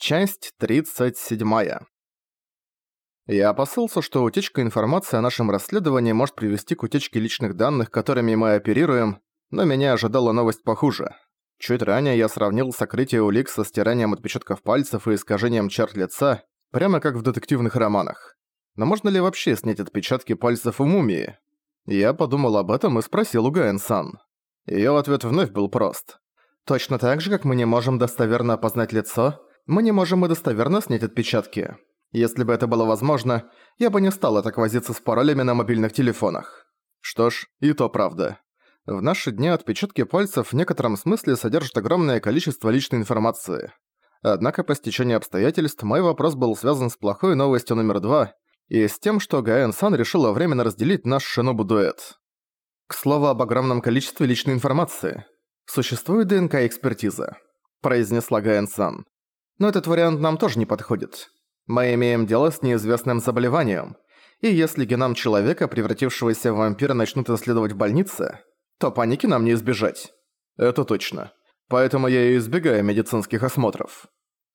Часть 37. Я опасался, что утечка информации о нашем расследовании может привести к утечке личных данных, которыми мы оперируем, но меня ожидала новость похуже. Чуть ранее я сравнил сокрытие улик со стиранием отпечатков пальцев и искажением черт лица, прямо как в детективных романах. Но можно ли вообще снять отпечатки пальцев у мумии? Я подумал об этом и спросил у Гаэн-сан. Её ответ вновь был прост. Точно так же, как мы не можем достоверно опознать лицо, мы не можем и достоверно снять отпечатки. Если бы это было возможно, я бы не стала так возиться с паролями на мобильных телефонах. Что ж, и то правда. В наши дни отпечатки пальцев в некотором смысле содержат огромное количество личной информации. Однако по стечению обстоятельств мой вопрос был связан с плохой новостью номер два и с тем, что Гаэн-сан решила временно разделить наш шинобу-дуэт. К слову об огромном количестве личной информации. Существует ДНК-экспертиза, произнесла Гаэн-сан. Но этот вариант нам тоже не подходит. Мы имеем дело с неизвестным заболеванием, и если геном человека, превратившегося в вампира, начнут исследовать в больнице, то паники нам не избежать. Это точно. Поэтому я и избегаю медицинских осмотров.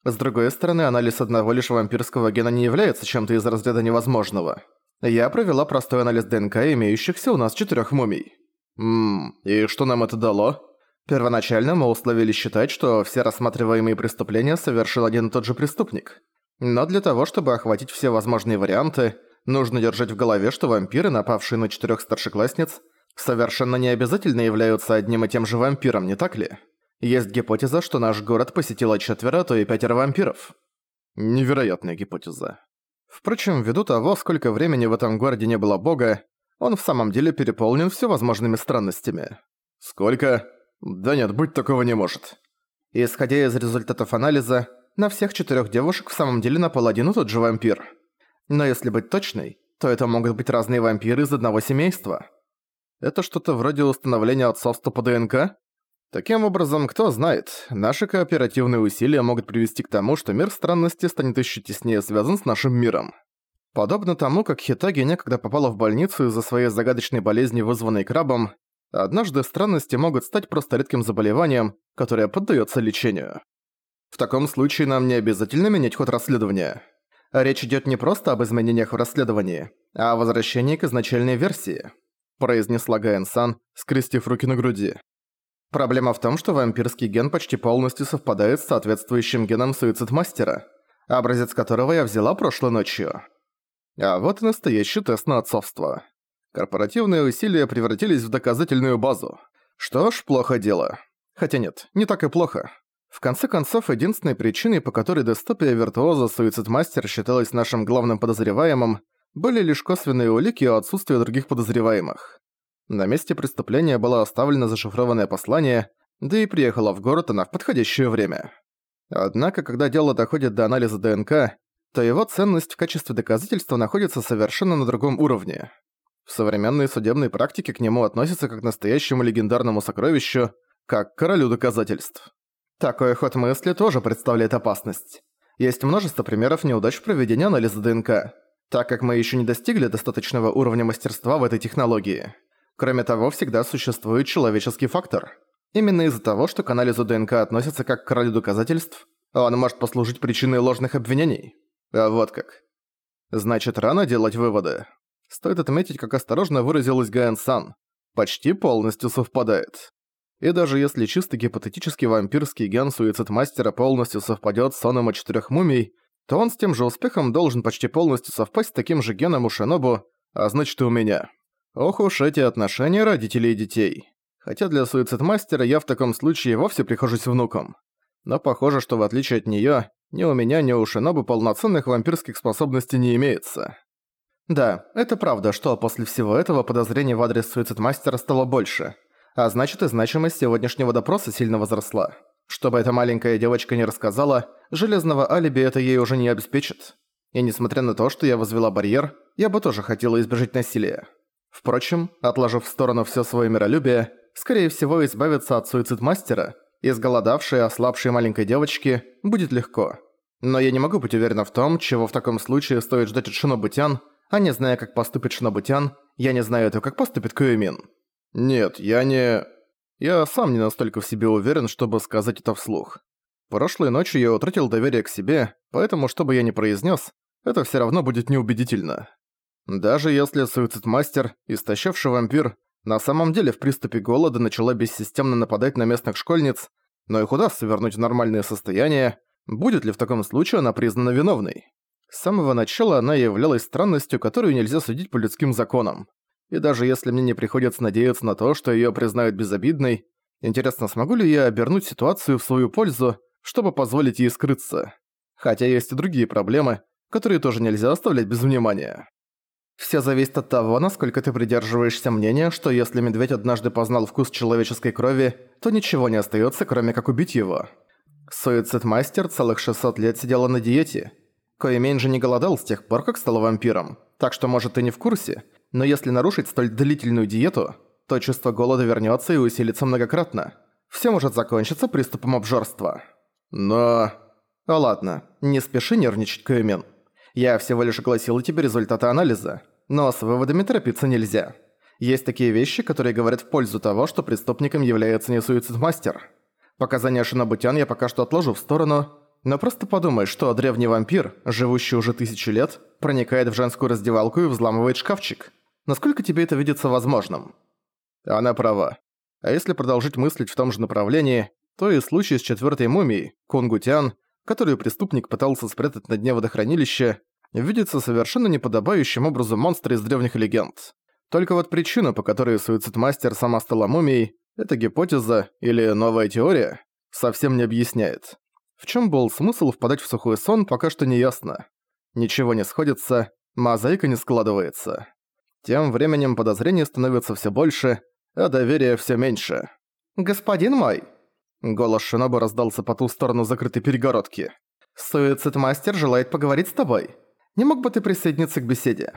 С другой стороны, анализ одного лишь вампирского гена не является чем-то из разряда невозможного. Я провела простой анализ ДНК имеющихся у нас четырёх мумий. Ммм, и что нам это дало? Первоначально мы условили считать, что все рассматриваемые преступления совершил один и тот же преступник. Но для того, чтобы охватить все возможные варианты, нужно держать в голове, что вампиры, напавшие на четырёх старшеклассниц, совершенно не обязательно являются одним и тем же вампиром, не так ли? Есть гипотеза, что наш город посетило четверо, то и пятеро вампиров. Невероятная гипотеза. Впрочем, ввиду того, сколько времени в этом городе не было бога, он в самом деле переполнен всевозможными странностями. Сколько? Да нет, быть такого не может. Исходя из результатов анализа, на всех четырех девушек в самом деле напал один и тот же вампир. Но если быть точной, то это могут быть разные вампиры из одного семейства. Это что-то вроде установления отцовства по ДНК? Таким образом, кто знает, наши кооперативные усилия могут привести к тому, что мир странности станет еще теснее связан с нашим миром. Подобно тому, как Хитаги некогда попала в больницу из-за своей загадочной болезни, вызванной крабом, Однажды странности могут стать просто редким заболеванием, которое поддается лечению. В таком случае нам не обязательно менять ход расследования. Речь идет не просто об изменениях в расследовании, а о возвращении к изначальной версии, произнесла Гаэн-сан, скрестив руки на груди. Проблема в том, что вампирский ген почти полностью совпадает с соответствующим геном суицид-мастера, образец которого я взяла прошлой ночью. А вот и настоящий тест на отцовство. Корпоративные усилия превратились в доказательную базу. Что ж, плохо дело. Хотя нет, не так и плохо. В конце концов, единственной причиной, по которой Дестопия Виртуоза Суицидмастер считалась нашим главным подозреваемым, были лишь косвенные улики о отсутствии других подозреваемых. На месте преступления было оставлено зашифрованное послание, да и приехала в город она в подходящее время. Однако, когда дело доходит до анализа ДНК, то его ценность в качестве доказательства находится совершенно на другом уровне. В современной судебной практике к нему относятся как к настоящему легендарному сокровищу, как к королю доказательств. Такой ход мысли тоже представляет опасность. Есть множество примеров неудач в проведении анализа ДНК, так как мы еще не достигли достаточного уровня мастерства в этой технологии. Кроме того, всегда существует человеческий фактор. Именно из-за того, что к анализу ДНК относятся как к королю доказательств, он может послужить причиной ложных обвинений. А вот как. Значит, рано делать выводы. Стоит отметить, как осторожно выразилась Гаэн-сан. Почти полностью совпадает. И даже если чисто гипотетический вампирский ген суицид-мастера полностью совпадёт с соном о четырёх мумий, то он с тем же успехом должен почти полностью совпасть с таким же геном у Шинобу, а значит и у меня. Ох уж эти отношения родителей и детей. Хотя для суицид-мастера я в таком случае вовсе прихожусь внуком. Но похоже, что в отличие от неё, ни у меня, ни у Шинобу полноценных вампирских способностей не имеется. Да, это правда, что после всего этого подозрений в адрес суицидмастера стало больше. А значит и значимость сегодняшнего допроса сильно возросла. Чтобы эта маленькая девочка не рассказала, железного алиби это ей уже не обеспечит. И несмотря на то, что я возвела барьер, я бы тоже хотела избежать насилия. Впрочем, отложив в сторону все свое миролюбие, скорее всего избавиться от суицид-мастера, изголодавшей и ослабшей маленькой девочки, будет легко. Но я не могу быть уверена в том, чего в таком случае стоит ждать от Шинобутян, а не зная, как поступит Шинобутян, я не знаю этого, как поступит Куэмин. Нет, я не... Я сам не настолько в себе уверен, чтобы сказать это вслух. Прошлой ночью я утратил доверие к себе, поэтому, что бы я ни произнес, это все равно будет неубедительно. Даже если суицид-мастер, истощавший вампир, на самом деле в приступе голода начала бессистемно нападать на местных школьниц, но их удастся вернуть в нормальное состояние, будет ли в таком случае она признана виновной? С самого начала она являлась странностью, которую нельзя судить по людским законам. И даже если мне не приходится надеяться на то, что её признают безобидной, интересно, смогу ли я обернуть ситуацию в свою пользу, чтобы позволить ей скрыться? Хотя есть и другие проблемы, которые тоже нельзя оставлять без внимания. Все зависит от того, насколько ты придерживаешься мнения, что если медведь однажды познал вкус человеческой крови, то ничего не остается, кроме как убить его. Суицид-мастер целых 600 лет сидела на диете. Коэмень же не голодал с тех пор, как стал вампиром, так что, может, ты не в курсе, но если нарушить столь длительную диету, то чувство голода вернется и усилится многократно. Все может закончиться приступом обжорства. Но... О, ладно, не спеши нервничать, Коэмен. Я всего лишь огласил тебе результаты анализа, но с выводами торопиться нельзя. Есть такие вещи, которые говорят в пользу того, что преступником является не суицид-мастер. Показания Шинобутян я пока что отложу в сторону, но просто подумай, что древний вампир, живущий уже тысячи лет, проникает в женскую раздевалку и взламывает шкафчик. Насколько тебе это видится возможным? Она права. А если продолжить мыслить в том же направлении, то и случай с четвертой мумией, Кунгутян, которую преступник пытался спрятать на дне водохранилища, видится совершенно неподобающим образом монстра из древних легенд. Только вот причина, по которой суицид-мастер сама стала мумией, эта гипотеза или новая теория, совсем не объясняет. В чем был смысл впадать в сухой сон, пока что не ясно. Ничего не сходится, мозаика не складывается. Тем временем подозрений становится все больше, а доверия все меньше. «Господин мой!» Голос Шиноба раздался по ту сторону закрытой перегородки. «Суицид-мастер желает поговорить с тобой. Не мог бы ты присоединиться к беседе?»